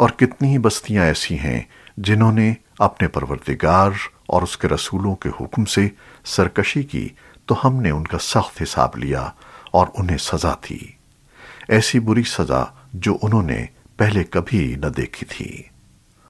اور کتنی ہی بستیاں ایسی ہیں جنہوں نے اپنے پروردگار اور اس کے رسولوں کے حکم سے سرکشی کی، تو ہم نے ان کا سخت حساب لیا اور انہیں سزا تھی۔ ایسی بری سزا جو انہوں نے پہلے کبھی نہ دیکھی تھی۔